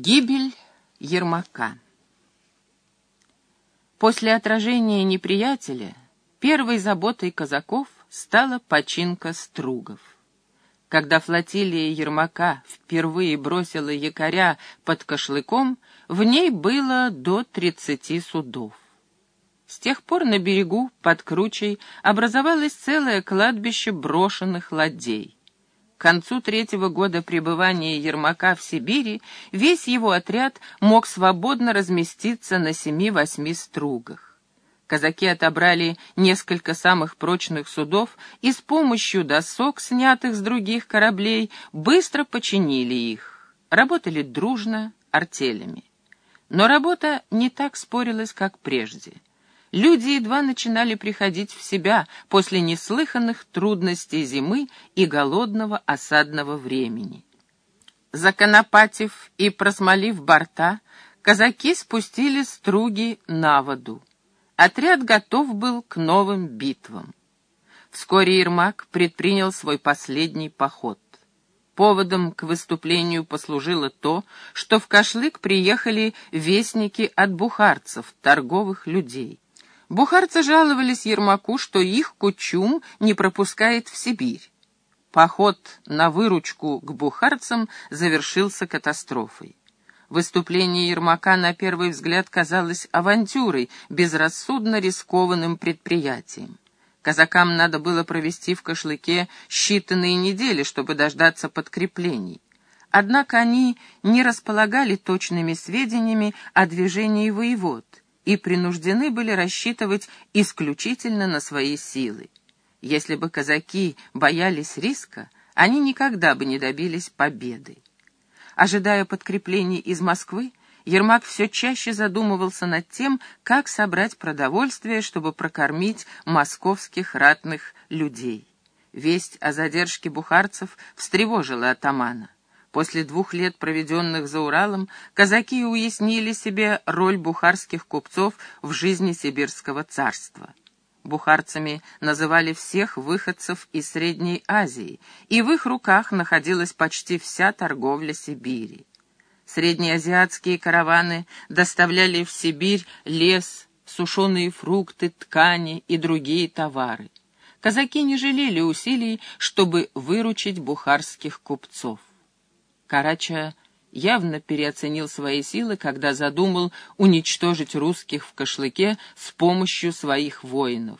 Гибель Ермака После отражения неприятеля первой заботой казаков стала починка стругов. Когда флотилия Ермака впервые бросила якоря под Кошлыком, в ней было до тридцати судов. С тех пор на берегу, под кручей, образовалось целое кладбище брошенных ладей. К концу третьего года пребывания Ермака в Сибири весь его отряд мог свободно разместиться на семи-восьми стругах. Казаки отобрали несколько самых прочных судов и с помощью досок, снятых с других кораблей, быстро починили их. Работали дружно, артелями. Но работа не так спорилась, как прежде — Люди едва начинали приходить в себя после неслыханных трудностей зимы и голодного осадного времени. Законопатив и просмолив борта, казаки спустили струги на воду. Отряд готов был к новым битвам. Вскоре Ермак предпринял свой последний поход. Поводом к выступлению послужило то, что в Кашлык приехали вестники от бухарцев, торговых людей. Бухарцы жаловались Ермаку, что их Кучум не пропускает в Сибирь. Поход на выручку к бухарцам завершился катастрофой. Выступление Ермака на первый взгляд казалось авантюрой, безрассудно рискованным предприятием. Казакам надо было провести в Кошлыке считанные недели, чтобы дождаться подкреплений. Однако они не располагали точными сведениями о движении воевод и принуждены были рассчитывать исключительно на свои силы. Если бы казаки боялись риска, они никогда бы не добились победы. Ожидая подкреплений из Москвы, Ермак все чаще задумывался над тем, как собрать продовольствие, чтобы прокормить московских ратных людей. Весть о задержке бухарцев встревожила атамана. После двух лет, проведенных за Уралом, казаки уяснили себе роль бухарских купцов в жизни сибирского царства. Бухарцами называли всех выходцев из Средней Азии, и в их руках находилась почти вся торговля Сибири. Среднеазиатские караваны доставляли в Сибирь лес, сушеные фрукты, ткани и другие товары. Казаки не жалели усилий, чтобы выручить бухарских купцов. Карача явно переоценил свои силы, когда задумал уничтожить русских в Кошлыке с помощью своих воинов.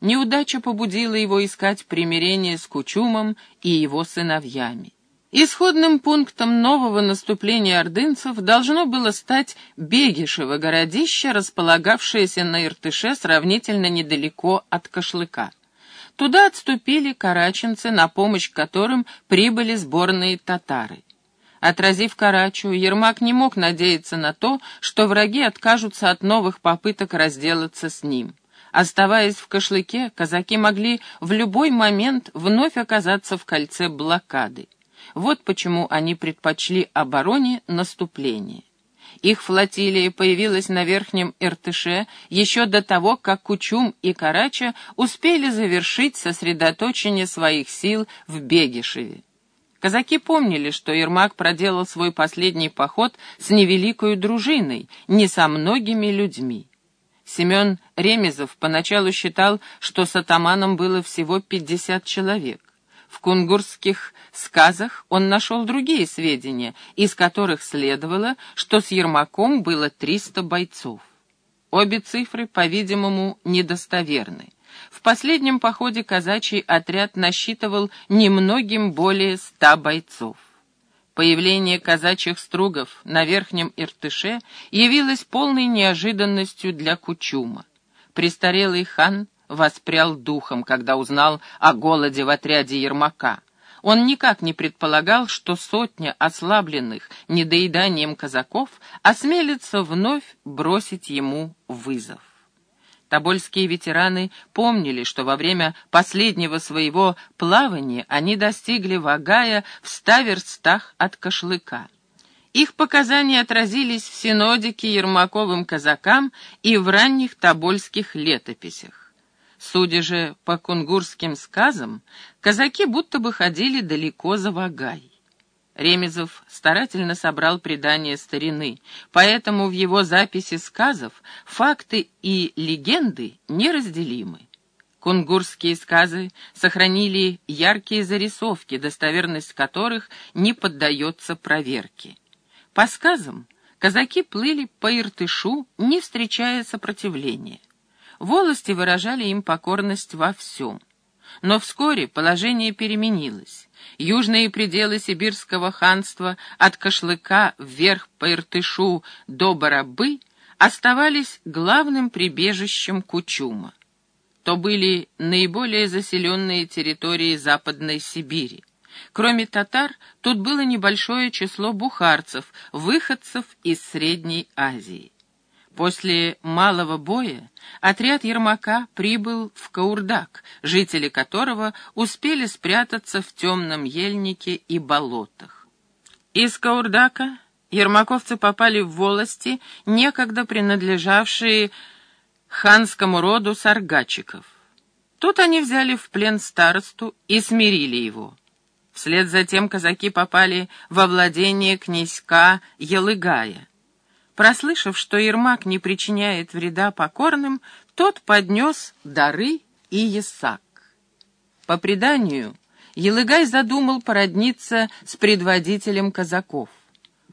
Неудача побудила его искать примирение с Кучумом и его сыновьями. Исходным пунктом нового наступления ордынцев должно было стать Бегишево городище, располагавшееся на Иртыше сравнительно недалеко от Кошлыка. Туда отступили караченцы, на помощь которым прибыли сборные татары. Отразив Карачу, Ермак не мог надеяться на то, что враги откажутся от новых попыток разделаться с ним. Оставаясь в Кошлыке, казаки могли в любой момент вновь оказаться в кольце блокады. Вот почему они предпочли обороне наступление. Их флотилия появилась на Верхнем Иртыше еще до того, как Кучум и Карача успели завершить сосредоточение своих сил в Бегишеве. Казаки помнили, что Ермак проделал свой последний поход с невеликой дружиной, не со многими людьми. Семен Ремезов поначалу считал, что с атаманом было всего пятьдесят человек. В кунгурских сказах он нашел другие сведения, из которых следовало, что с Ермаком было триста бойцов. Обе цифры, по-видимому, недостоверны. В последнем походе казачий отряд насчитывал немногим более ста бойцов. Появление казачьих стругов на Верхнем Иртыше явилось полной неожиданностью для Кучума. Престарелый хан воспрял духом, когда узнал о голоде в отряде Ермака. Он никак не предполагал, что сотня ослабленных недоеданием казаков осмелится вновь бросить ему вызов. Тобольские ветераны помнили, что во время последнего своего плавания они достигли Вагая в ста верстах от Кошлыка. Их показания отразились в синодике Ермаковым казакам и в ранних тобольских летописях. Судя же по кунгурским сказам, казаки будто бы ходили далеко за Вагай. Ремезов старательно собрал предания старины, поэтому в его записи сказов факты и легенды неразделимы. Кунгурские сказы сохранили яркие зарисовки, достоверность которых не поддается проверке. По сказам казаки плыли по Иртышу, не встречая сопротивления. Волости выражали им покорность во всем. Но вскоре положение переменилось. Южные пределы сибирского ханства от Кашлыка вверх по Иртышу до Барабы оставались главным прибежищем Кучума. То были наиболее заселенные территории Западной Сибири. Кроме татар, тут было небольшое число бухарцев, выходцев из Средней Азии. После малого боя отряд Ермака прибыл в Каурдак, жители которого успели спрятаться в темном ельнике и болотах. Из Каурдака ермаковцы попали в волости, некогда принадлежавшие ханскому роду саргачиков. Тут они взяли в плен старосту и смирили его. Вслед за тем казаки попали во владение князька Елыгая — Прослышав, что Ермак не причиняет вреда покорным, тот поднес дары и ясак. По преданию, Елыгай задумал породниться с предводителем казаков.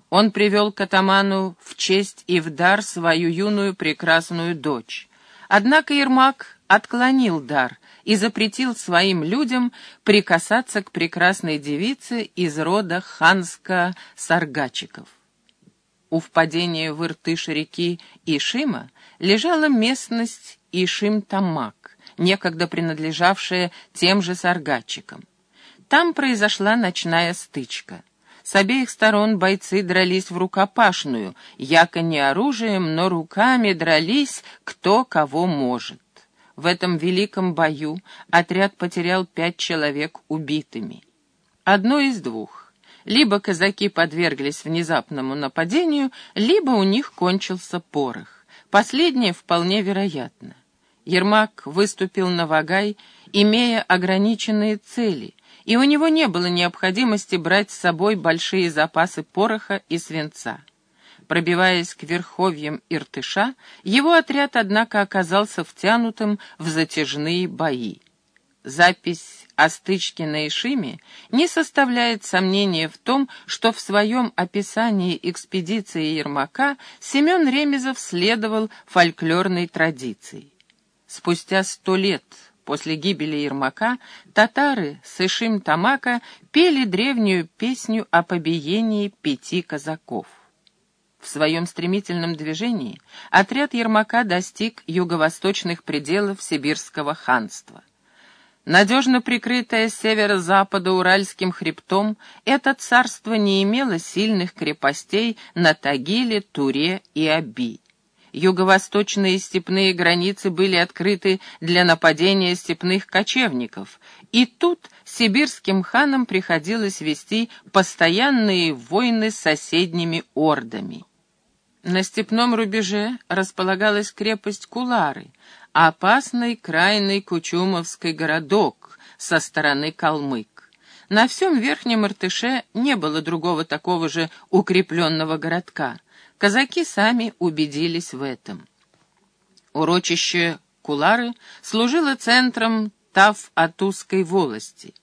Он привел к атаману в честь и в дар свою юную прекрасную дочь. Однако Ермак отклонил дар и запретил своим людям прикасаться к прекрасной девице из рода ханско-саргачиков. У впадения в Иртыш реки Ишима лежала местность Ишим-Тамак, некогда принадлежавшая тем же саргатчикам. Там произошла ночная стычка. С обеих сторон бойцы дрались в рукопашную, яко не оружием, но руками дрались кто кого может. В этом великом бою отряд потерял пять человек убитыми. Одно из двух. Либо казаки подверглись внезапному нападению, либо у них кончился порох. Последнее вполне вероятно. Ермак выступил на Вагай, имея ограниченные цели, и у него не было необходимости брать с собой большие запасы пороха и свинца. Пробиваясь к верховьям Иртыша, его отряд, однако, оказался втянутым в затяжные бои. Запись о стычке на Ишиме не составляет сомнения в том, что в своем описании экспедиции Ермака Семен Ремезов следовал фольклорной традиции. Спустя сто лет после гибели Ермака татары с Ишим-Тамака пели древнюю песню о побиении пяти казаков. В своем стремительном движении отряд Ермака достиг юго-восточных пределов Сибирского ханства. Надежно прикрытое северо-запада Уральским хребтом, это царство не имело сильных крепостей на Тагиле, Туре и Аби. Юго-восточные степные границы были открыты для нападения степных кочевников, и тут сибирским ханам приходилось вести постоянные войны с соседними ордами. На степном рубеже располагалась крепость Кулары, опасный крайний Кучумовский городок со стороны Калмык. На всем Верхнем Иртыше не было другого такого же укрепленного городка. Казаки сами убедились в этом. Урочище Кулары служило центром Тав-Атузской волости.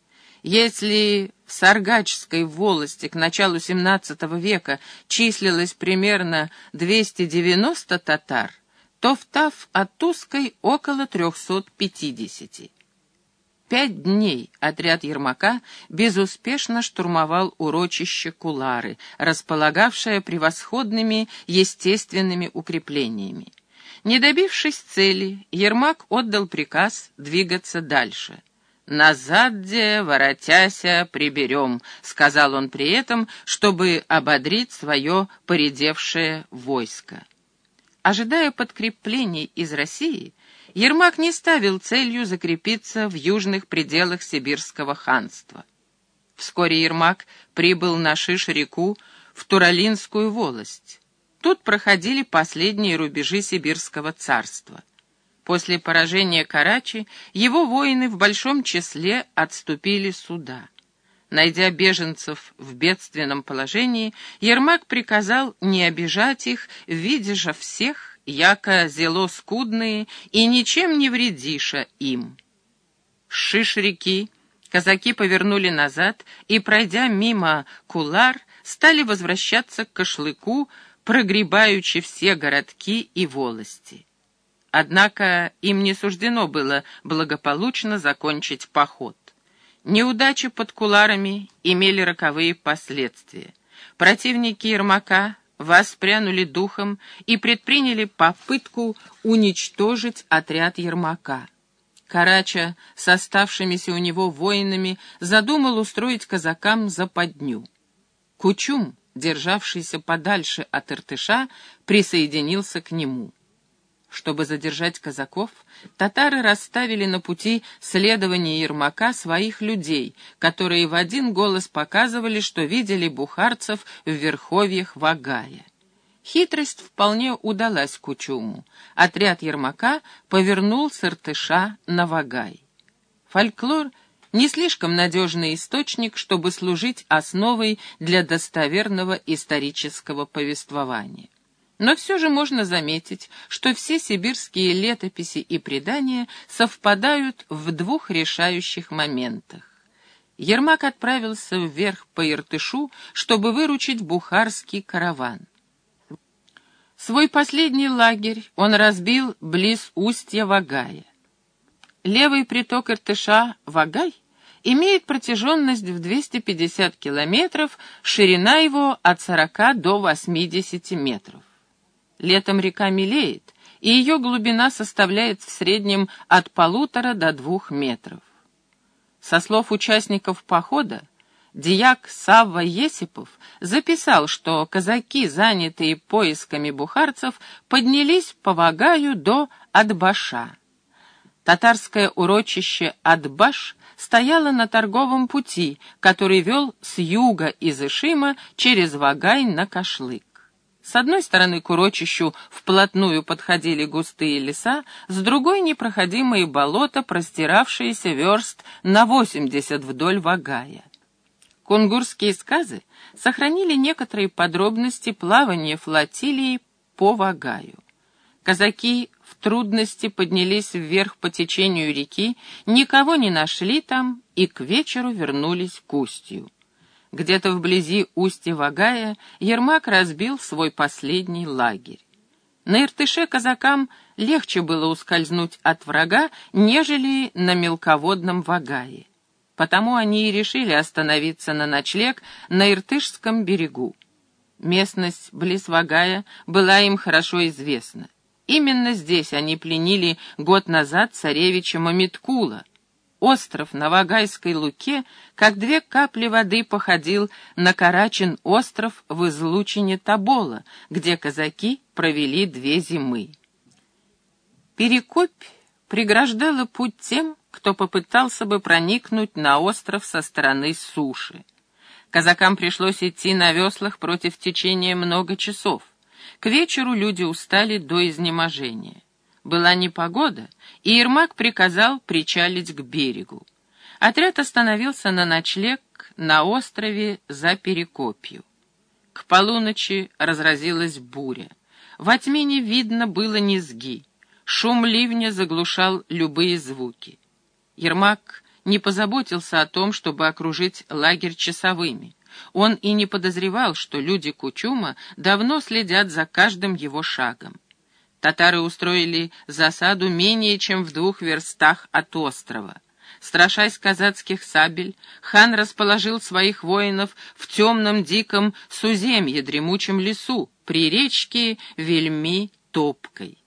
Если в Саргачской волости к началу XVII века числилось примерно 290 татар, то в Тав-Атузской около 350. Пять дней отряд Ермака безуспешно штурмовал урочище Кулары, располагавшее превосходными естественными укреплениями. Не добившись цели, Ермак отдал приказ двигаться дальше. «Назад, где, воротяся, приберем», — сказал он при этом, чтобы ободрить свое поредевшее войско. Ожидая подкреплений из России, Ермак не ставил целью закрепиться в южных пределах Сибирского ханства. Вскоре Ермак прибыл на Шиш-реку в Туралинскую волость. Тут проходили последние рубежи Сибирского царства. После поражения Карачи его воины в большом числе отступили сюда. Найдя беженцев в бедственном положении, Ермак приказал не обижать их, видя всех, яко зело скудные, и ничем не вредиша им. Шиш реки казаки повернули назад и, пройдя мимо Кулар, стали возвращаться к Кошлыку, прогребаючи все городки и волости. Однако им не суждено было благополучно закончить поход. Неудачи под Куларами имели роковые последствия. Противники Ермака воспрянули духом и предприняли попытку уничтожить отряд Ермака. Карача с оставшимися у него воинами задумал устроить казакам западню. Кучум, державшийся подальше от Иртыша, присоединился к нему. Чтобы задержать казаков, татары расставили на пути следования Ермака своих людей, которые в один голос показывали, что видели бухарцев в верховьях Вагая. Хитрость вполне удалась Кучуму. Отряд Ермака повернул с Иртыша на Вагай. Фольклор — не слишком надежный источник, чтобы служить основой для достоверного исторического повествования. Но все же можно заметить, что все сибирские летописи и предания совпадают в двух решающих моментах. Ермак отправился вверх по Иртышу, чтобы выручить бухарский караван. Свой последний лагерь он разбил близ устья Вагая. Левый приток Иртыша, Вагай, имеет протяженность в 250 километров, ширина его от 40 до 80 метров. Летом река мелеет, и ее глубина составляет в среднем от полутора до двух метров. Со слов участников похода, Дияк Савва Есипов записал, что казаки, занятые поисками бухарцев, поднялись по Вагаю до Адбаша. Татарское урочище Адбаш стояло на торговом пути, который вел с юга из Ишима через Вагай на Кашлык. С одной стороны к урочищу вплотную подходили густые леса, с другой — непроходимые болота, простиравшиеся верст на восемьдесят вдоль Вагая. Кунгурские сказы сохранили некоторые подробности плавания флотилии по Вагаю. Казаки в трудности поднялись вверх по течению реки, никого не нашли там и к вечеру вернулись к устью. Где-то вблизи устья Вагая Ермак разбил свой последний лагерь. На Иртыше казакам легче было ускользнуть от врага, нежели на мелководном Вагае. Потому они и решили остановиться на ночлег на Иртышском берегу. Местность близ Вагая была им хорошо известна. Именно здесь они пленили год назад царевича Мамиткула, Остров на Вагайской Луке, как две капли воды, походил на Карачин остров в излучине Табола, где казаки провели две зимы. Перекопь преграждала путь тем, кто попытался бы проникнуть на остров со стороны суши. Казакам пришлось идти на веслах против течения много часов. К вечеру люди устали до изнеможения. Была непогода, и Ермак приказал причалить к берегу. Отряд остановился на ночлег на острове за Перекопью. К полуночи разразилась буря. Во тьме не видно было низги. Шум ливня заглушал любые звуки. Ермак не позаботился о том, чтобы окружить лагерь часовыми. Он и не подозревал, что люди Кучума давно следят за каждым его шагом. Татары устроили засаду менее чем в двух верстах от острова. Страшась казацких сабель, хан расположил своих воинов в темном диком суземье, дремучем лесу, при речке Вельми-Топкой.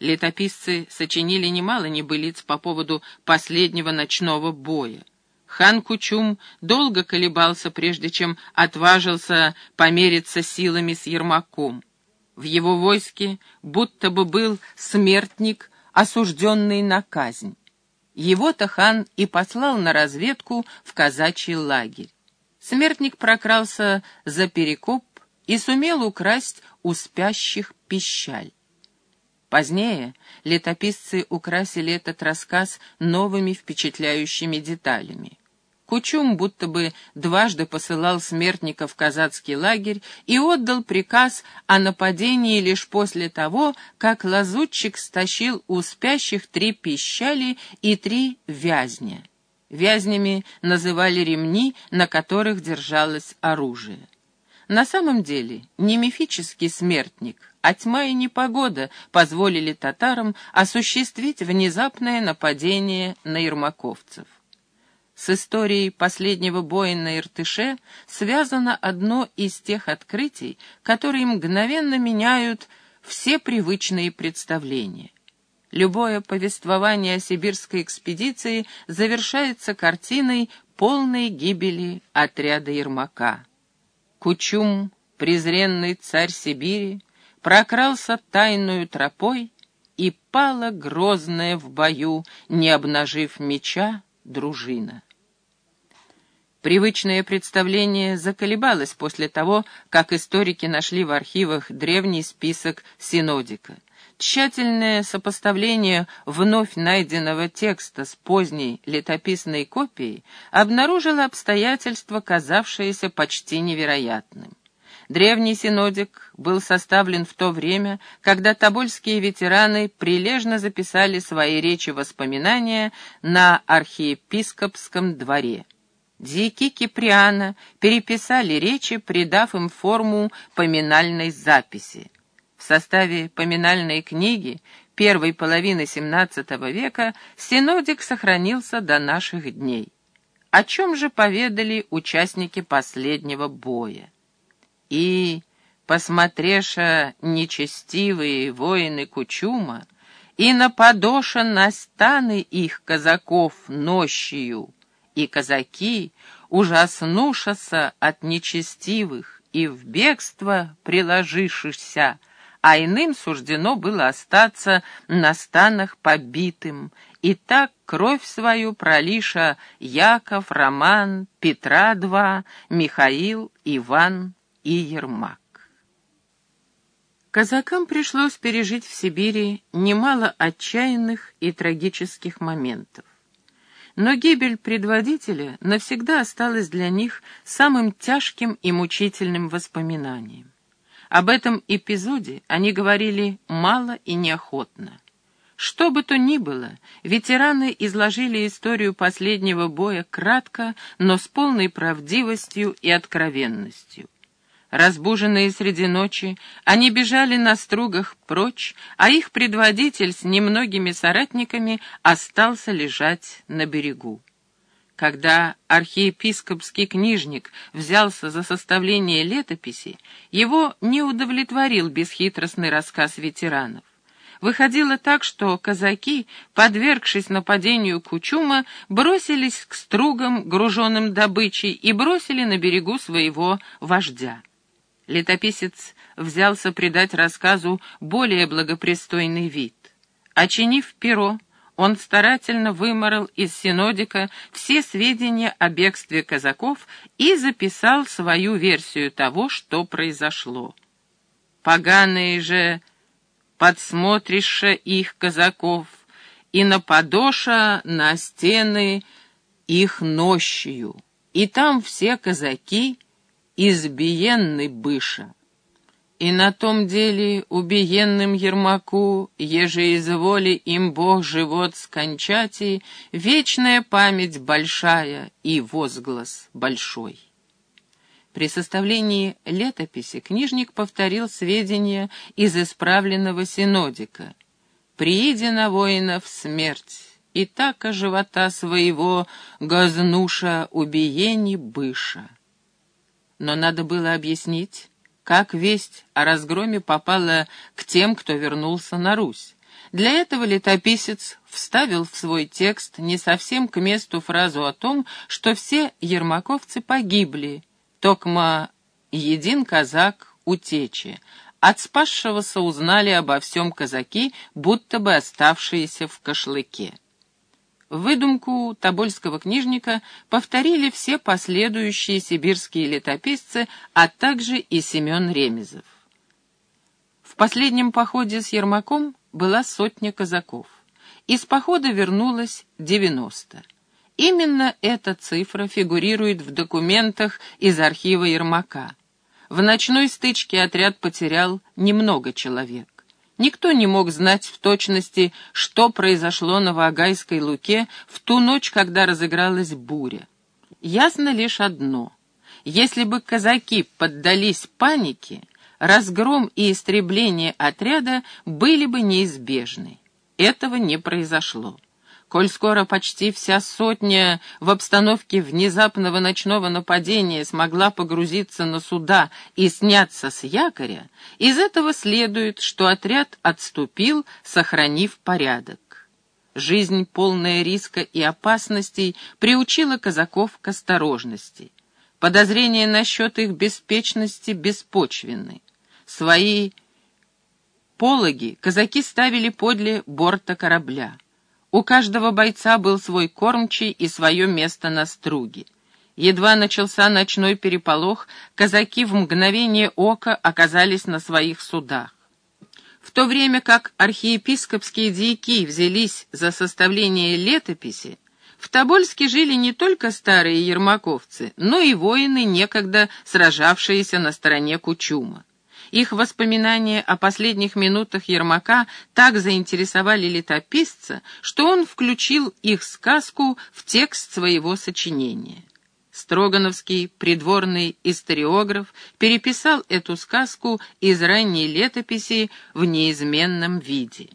Летописцы сочинили немало небылиц по поводу последнего ночного боя. Хан Кучум долго колебался, прежде чем отважился помериться силами с Ермаком. В его войске будто бы был смертник, осужденный на казнь. Его-то хан и послал на разведку в казачий лагерь. Смертник прокрался за перекоп и сумел украсть у спящих пищаль. Позднее летописцы украсили этот рассказ новыми впечатляющими деталями. Кучум будто бы дважды посылал смертников в казацкий лагерь и отдал приказ о нападении лишь после того, как лазутчик стащил у спящих три пищали и три вязня. Вязнями называли ремни, на которых держалось оружие. На самом деле не мифический смертник, а тьма и непогода позволили татарам осуществить внезапное нападение на ермаковцев. С историей последнего боя на Иртыше связано одно из тех открытий, которые мгновенно меняют все привычные представления. Любое повествование о сибирской экспедиции завершается картиной полной гибели отряда Ермака. Кучум, презренный царь Сибири, прокрался тайную тропой и пала грозная в бою, не обнажив меча, дружина. Привычное представление заколебалось после того, как историки нашли в архивах древний список синодика. Тщательное сопоставление вновь найденного текста с поздней летописной копией обнаружило обстоятельства, казавшиеся почти невероятным. Древний синодик был составлен в то время, когда тобольские ветераны прилежно записали свои речи-воспоминания на архиепископском дворе. Дьяки Киприана переписали речи, придав им форму поминальной записи. В составе поминальной книги первой половины XVII века синодик сохранился до наших дней. О чем же поведали участники последнего боя? И, посмотреша нечестивые воины Кучума, и на подоша на станы их казаков нощью, и казаки, ужаснушася от нечестивых и в бегство приложившихся, а иным суждено было остаться на станах побитым, и так кровь свою пролиша Яков, Роман, Петра два, Михаил, Иван и Ермак. Казакам пришлось пережить в Сибири немало отчаянных и трагических моментов. Но гибель предводителя навсегда осталась для них самым тяжким и мучительным воспоминанием. Об этом эпизоде они говорили мало и неохотно. Что бы то ни было, ветераны изложили историю последнего боя кратко, но с полной правдивостью и откровенностью. Разбуженные среди ночи, они бежали на стругах прочь, а их предводитель с немногими соратниками остался лежать на берегу. Когда архиепископский книжник взялся за составление летописи, его не удовлетворил бесхитростный рассказ ветеранов. Выходило так, что казаки, подвергшись нападению Кучума, бросились к стругам, груженным добычей, и бросили на берегу своего вождя. Летописец взялся придать рассказу более благопристойный вид. Очинив перо, он старательно выморал из синодика все сведения о бегстве казаков и записал свою версию того, что произошло. «Поганые же подсмотриша их казаков, и на подоша на стены их нощью, и там все казаки — избиенный быша. И на том деле убиенным Ермаку, еже изволи им Бог живот скончати, вечная память большая и возглас большой. При составлении летописи книжник повторил сведения из исправленного синодика. «Прииди на воинов смерть, и так живота своего газнуша убиени быша». Но надо было объяснить, как весть о разгроме попала к тем, кто вернулся на Русь. Для этого летописец вставил в свой текст не совсем к месту фразу о том, что все ермаковцы погибли, токма един казак утечи. От спасшегося узнали обо всем казаки, будто бы оставшиеся в кошлыке. Выдумку тобольского книжника повторили все последующие сибирские летописцы, а также и Семен Ремезов. В последнем походе с Ермаком была сотня казаков. Из похода вернулось девяносто. Именно эта цифра фигурирует в документах из архива Ермака. В ночной стычке отряд потерял немного человек. Никто не мог знать в точности, что произошло на Вагайской луке в ту ночь, когда разыгралась буря. Ясно лишь одно. Если бы казаки поддались панике, разгром и истребление отряда были бы неизбежны. Этого не произошло. Коль скоро почти вся сотня в обстановке внезапного ночного нападения смогла погрузиться на суда и сняться с якоря, из этого следует, что отряд отступил, сохранив порядок. Жизнь, полная риска и опасностей, приучила казаков к осторожности. Подозрения насчет их беспечности беспочвенны. Свои пологи казаки ставили подле борта корабля. У каждого бойца был свой кормчий и свое место на струге. Едва начался ночной переполох, казаки в мгновение ока оказались на своих судах. В то время как архиепископские дьяки взялись за составление летописи, в Тобольске жили не только старые ермаковцы, но и воины, некогда сражавшиеся на стороне Кучума. Их воспоминания о последних минутах Ермака так заинтересовали летописца, что он включил их сказку в текст своего сочинения. Строгановский придворный историограф переписал эту сказку из ранней летописи в неизменном виде.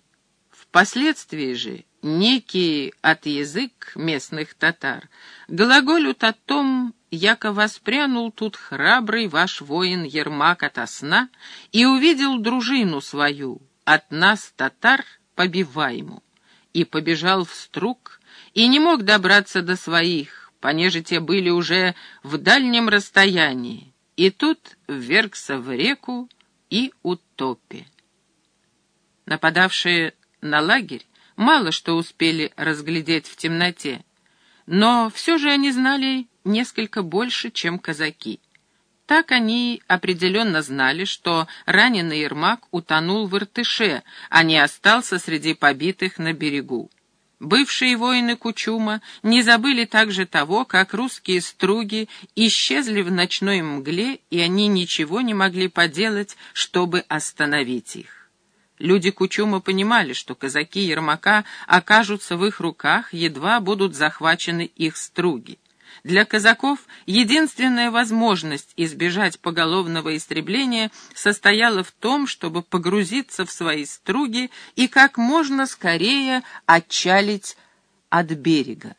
Впоследствии же некий от язык местных татар глаголют о том, яко воспрянул тут храбрый ваш воин Ермак ото сна и увидел дружину свою, от нас, татар, побиваему, и побежал в струк, и не мог добраться до своих, понеже те были уже в дальнем расстоянии, и тут ввергся в реку и утопе. Нападавшие на лагерь мало что успели разглядеть в темноте, но все же они знали несколько больше, чем казаки. Так они определенно знали, что раненый Ермак утонул в Иртыше, а не остался среди побитых на берегу. Бывшие воины Кучума не забыли также того, как русские струги исчезли в ночной мгле, и они ничего не могли поделать, чтобы остановить их. Люди Кучума понимали, что казаки Ермака окажутся в их руках, едва будут захвачены их струги. Для казаков единственная возможность избежать поголовного истребления состояла в том, чтобы погрузиться в свои струги и как можно скорее отчалить от берега.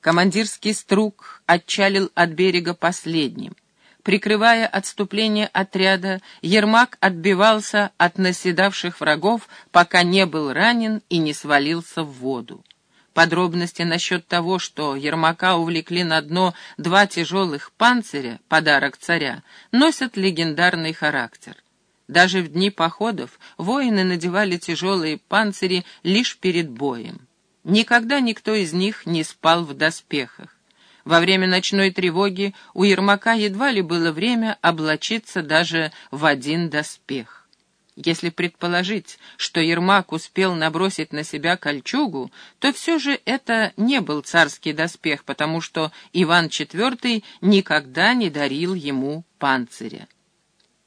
Командирский струг отчалил от берега последним. Прикрывая отступление отряда, Ермак отбивался от наседавших врагов, пока не был ранен и не свалился в воду. Подробности насчет того, что Ермака увлекли на дно два тяжелых панциря, подарок царя, носят легендарный характер. Даже в дни походов воины надевали тяжелые панцири лишь перед боем. Никогда никто из них не спал в доспехах. Во время ночной тревоги у Ермака едва ли было время облачиться даже в один доспех. Если предположить, что Ермак успел набросить на себя кольчугу, то все же это не был царский доспех, потому что Иван IV никогда не дарил ему панциря.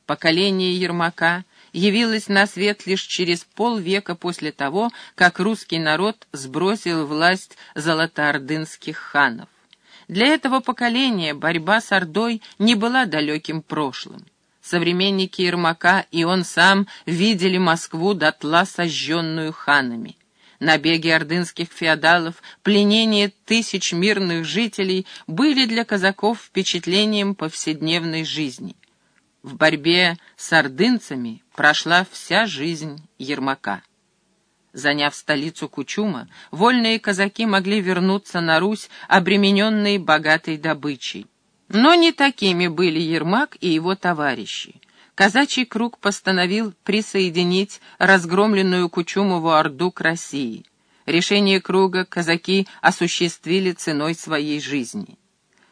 Поколение Ермака явилось на свет лишь через полвека после того, как русский народ сбросил власть золотоордынских ханов. Для этого поколения борьба с Ордой не была далеким прошлым. Современники Ермака и он сам видели Москву дотла сожженную ханами. Набеги ордынских феодалов, пленение тысяч мирных жителей были для казаков впечатлением повседневной жизни. В борьбе с ордынцами прошла вся жизнь Ермака. Заняв столицу Кучума, вольные казаки могли вернуться на Русь, обремененные богатой добычей. Но не такими были Ермак и его товарищи. Казачий круг постановил присоединить разгромленную Кучумову Орду к России. Решение круга казаки осуществили ценой своей жизни.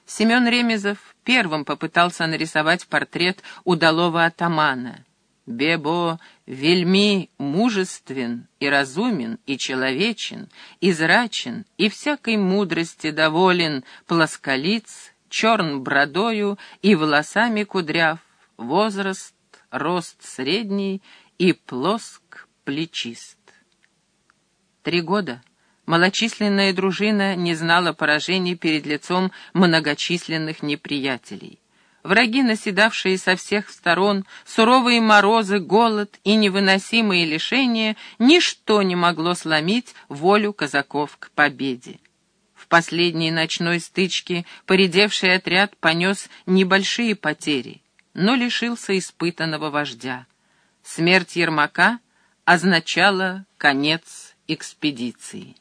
Семен Ремезов первым попытался нарисовать портрет удалого атамана. Бебо вельми мужествен и разумен, и человечен, и зрачен, и всякой мудрости доволен, плосколиц, черн бродою и волосами кудряв, возраст, рост средний и плоск плечист. Три года малочисленная дружина не знала поражений перед лицом многочисленных неприятелей. Враги, наседавшие со всех сторон, суровые морозы, голод и невыносимые лишения, ничто не могло сломить волю казаков к победе. В последней ночной стычке поредевший отряд понес небольшие потери, но лишился испытанного вождя. Смерть Ермака означала конец экспедиции.